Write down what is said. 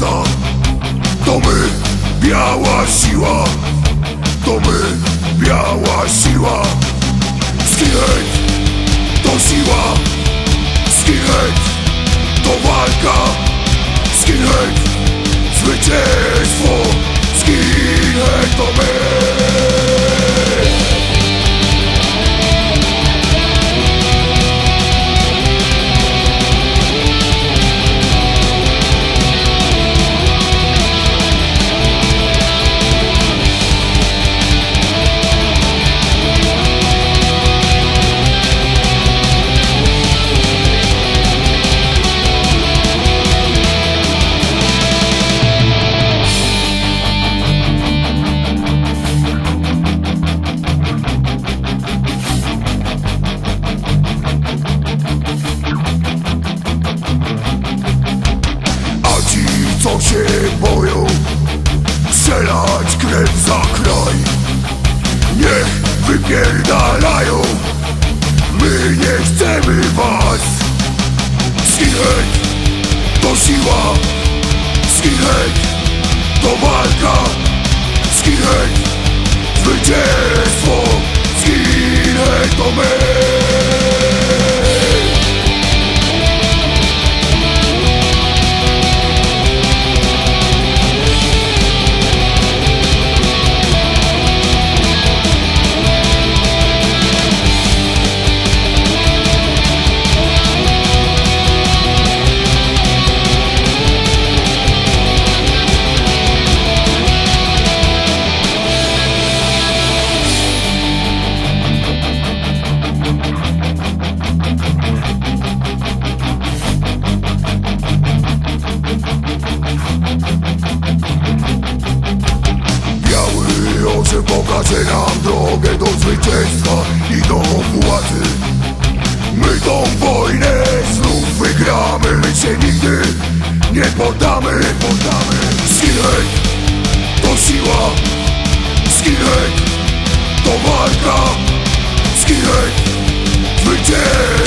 To my, biała siła. To my, biała siła. Skinhead to siła. Skinhead to walka. Skinhead zwycięstwo. Skinhead to my się boją. Strzelać krew za kraj. Niech wypierdalają. My nie chcemy was. Skinhead to siła. Skinhead to walka. Skinhead zwycięstwo. Skinhead to nam drogę do zwycięstwa i do władzy. My tą wojnę znów wygramy, my się nigdy nie poddamy, poddamy. Skinhead to siła, skinhead to walka. Skinhead zwycięstwo,